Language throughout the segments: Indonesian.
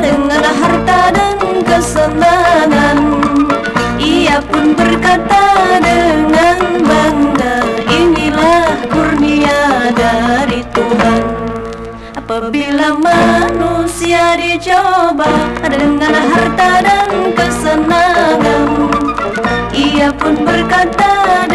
dengan harta dan kesenangan Ia pun berkata dengan bangga Inilah kurnia dari Tuhan. Apabila manusia dicoba dengan harta dan kesenangan Ia pun berkata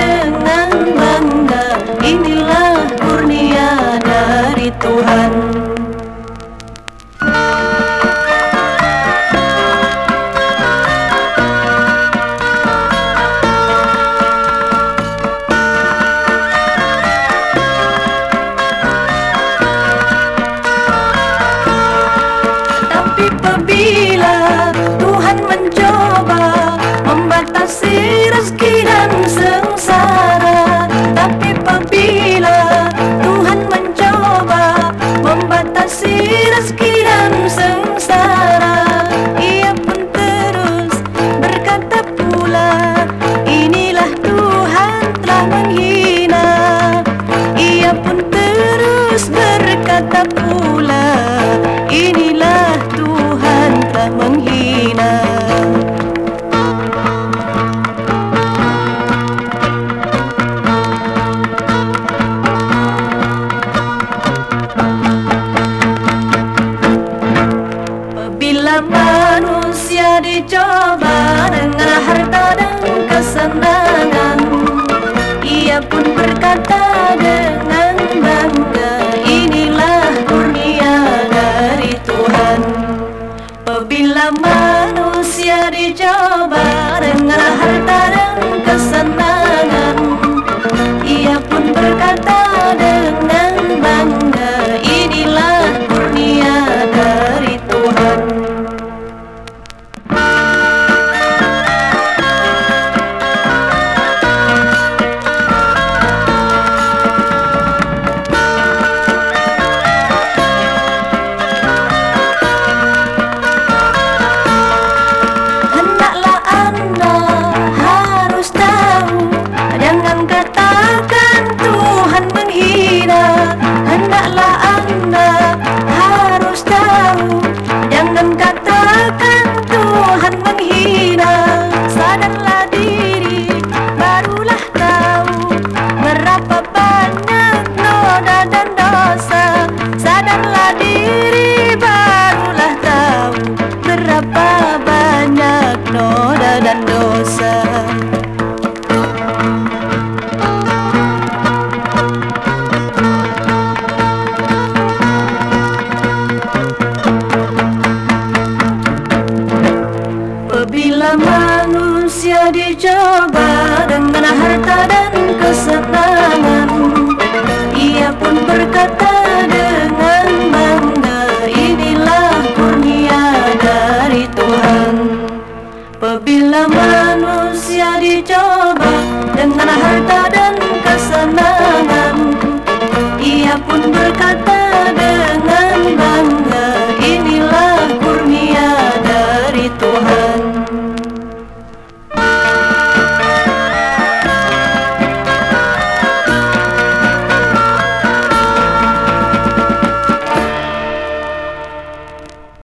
Bila manusia dicoba dengan harta dan kesenangan Ia pun berkata dengan bangga Inilah dunia dari Tuhan. Bila manusia dicoba dengan harta dan